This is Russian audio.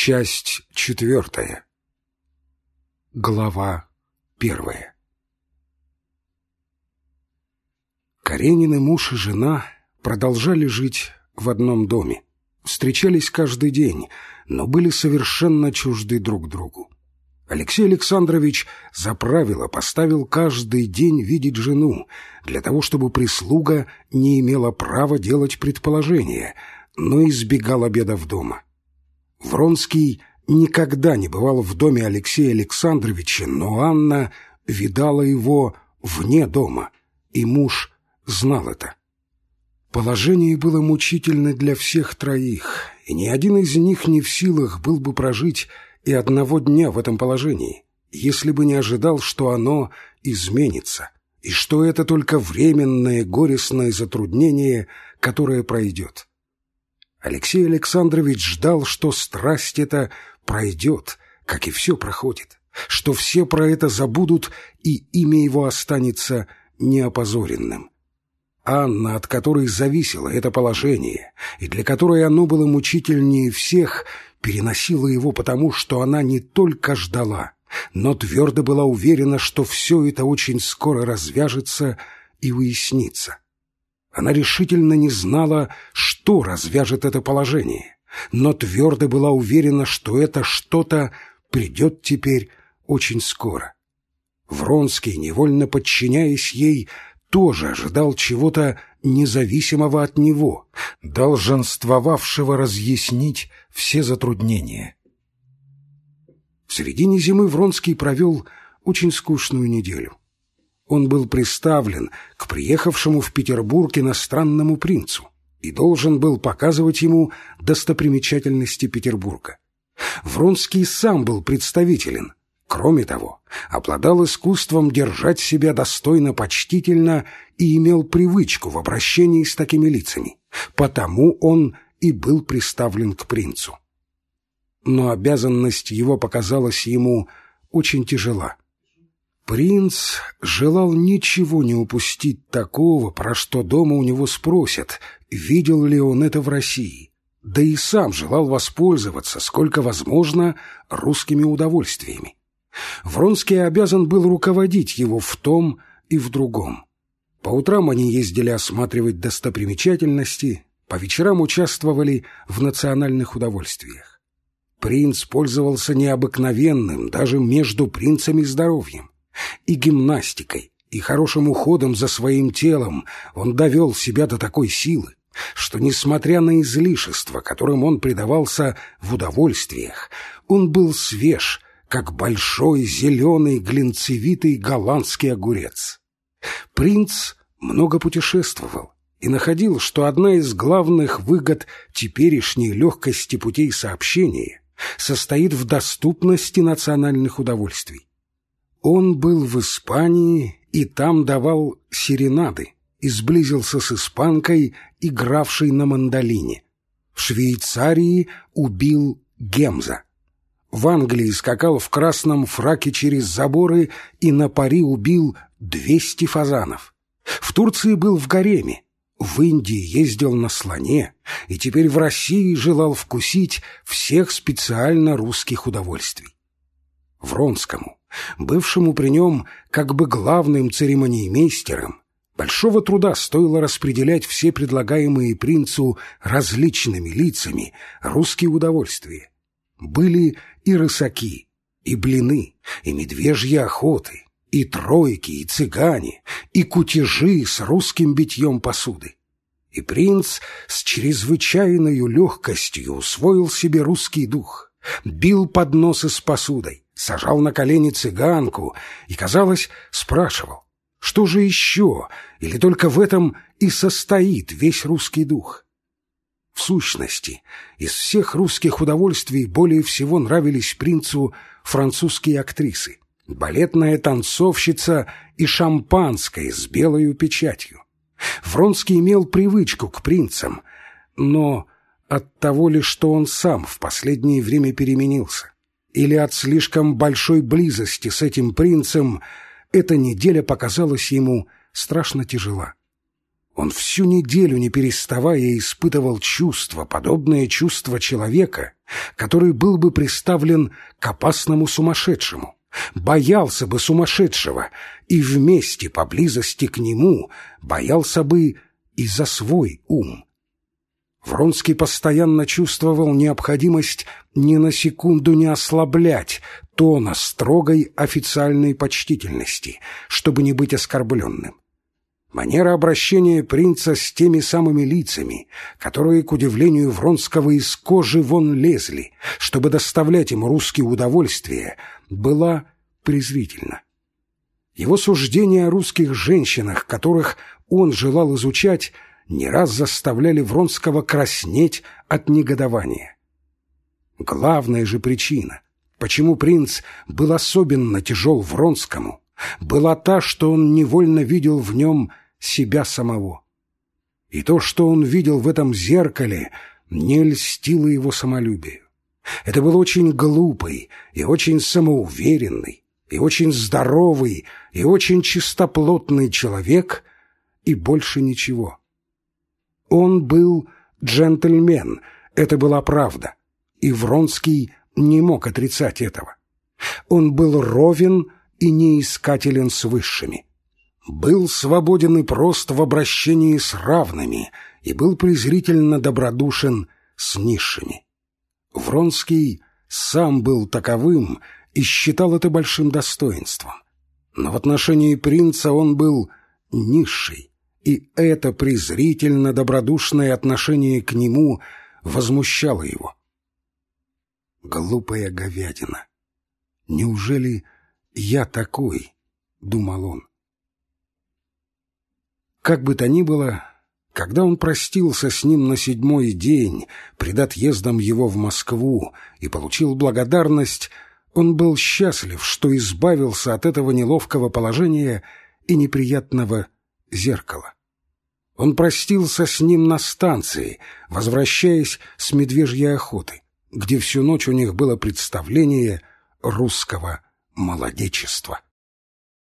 Часть четвертая. Глава первая. Каренины муж и жена продолжали жить в одном доме. Встречались каждый день, но были совершенно чужды друг другу. Алексей Александрович за правило поставил каждый день видеть жену, для того, чтобы прислуга не имела права делать предположения, но избегал обедов дома. Вронский никогда не бывал в доме Алексея Александровича, но Анна видала его вне дома, и муж знал это. Положение было мучительно для всех троих, и ни один из них не в силах был бы прожить и одного дня в этом положении, если бы не ожидал, что оно изменится, и что это только временное горестное затруднение, которое пройдет. Алексей Александрович ждал, что страсть эта пройдет, как и все проходит, что все про это забудут, и имя его останется неопозоренным. Анна, от которой зависело это положение, и для которой оно было мучительнее всех, переносила его потому, что она не только ждала, но твердо была уверена, что все это очень скоро развяжется и уяснится. Она решительно не знала, что развяжет это положение, но твердо была уверена, что это что-то придет теперь очень скоро. Вронский, невольно подчиняясь ей, тоже ожидал чего-то независимого от него, долженствовавшего разъяснить все затруднения. В середине зимы Вронский провел очень скучную неделю он был приставлен к приехавшему в Петербург иностранному принцу и должен был показывать ему достопримечательности Петербурга. Вронский сам был представителен. Кроме того, обладал искусством держать себя достойно почтительно и имел привычку в обращении с такими лицами. Потому он и был приставлен к принцу. Но обязанность его показалась ему очень тяжела. Принц желал ничего не упустить такого, про что дома у него спросят, видел ли он это в России. Да и сам желал воспользоваться, сколько возможно, русскими удовольствиями. Вронский обязан был руководить его в том и в другом. По утрам они ездили осматривать достопримечательности, по вечерам участвовали в национальных удовольствиях. Принц пользовался необыкновенным даже между принцами здоровьем и гимнастикой, и хорошим уходом за своим телом он довел себя до такой силы, что, несмотря на излишество, которым он предавался в удовольствиях, он был свеж, как большой зеленый глинцевитый голландский огурец. Принц много путешествовал и находил, что одна из главных выгод теперешней легкости путей сообщения состоит в доступности национальных удовольствий. Он был в Испании и там давал серенады и сблизился с испанкой, игравшей на мандолине. В Швейцарии убил Гемза. В Англии скакал в красном фраке через заборы и на пари убил двести фазанов. В Турции был в гареме, в Индии ездил на слоне и теперь в России желал вкусить всех специально русских удовольствий. Вронскому бывшему при нем как бы главным церемониймейстером, большого труда стоило распределять все предлагаемые принцу различными лицами русские удовольствия. Были и рысаки, и блины, и медвежьи охоты, и тройки, и цыгане, и кутежи с русским битьем посуды. И принц с чрезвычайной легкостью усвоил себе русский дух, бил подносы с посудой, сажал на колени цыганку и, казалось, спрашивал, что же еще, или только в этом и состоит весь русский дух. В сущности, из всех русских удовольствий более всего нравились принцу французские актрисы, балетная танцовщица и шампанское с белой печатью. Вронский имел привычку к принцам, но от того ли, что он сам в последнее время переменился или от слишком большой близости с этим принцем, эта неделя показалась ему страшно тяжела. Он всю неделю, не переставая, испытывал чувство, подобное чувство человека, который был бы приставлен к опасному сумасшедшему, боялся бы сумасшедшего и вместе поблизости к нему боялся бы и за свой ум. Вронский постоянно чувствовал необходимость ни на секунду не ослаблять тона строгой официальной почтительности, чтобы не быть оскорбленным. Манера обращения принца с теми самыми лицами, которые, к удивлению Вронского, из кожи вон лезли, чтобы доставлять ему русские удовольствия, была презрительна. Его суждения о русских женщинах, которых он желал изучать, не раз заставляли Вронского краснеть от негодования. Главная же причина, почему принц был особенно тяжел Вронскому, была та, что он невольно видел в нем себя самого. И то, что он видел в этом зеркале, не льстило его самолюбию. Это был очень глупый и очень самоуверенный, и очень здоровый, и очень чистоплотный человек, и больше ничего. Он был джентльмен, это была правда, и Вронский не мог отрицать этого. Он был ровен и неискателен с высшими. Был свободен и прост в обращении с равными и был презрительно добродушен с низшими. Вронский сам был таковым и считал это большим достоинством. Но в отношении принца он был низший, и это презрительно добродушное отношение к нему возмущало его. Глупая говядина. Неужели я такой? — думал он. Как бы то ни было, когда он простился с ним на седьмой день, пред отъездом его в Москву, и получил благодарность, он был счастлив, что избавился от этого неловкого положения и неприятного зеркала. Он простился с ним на станции, возвращаясь с медвежьей охоты, где всю ночь у них было представление русского молодечества.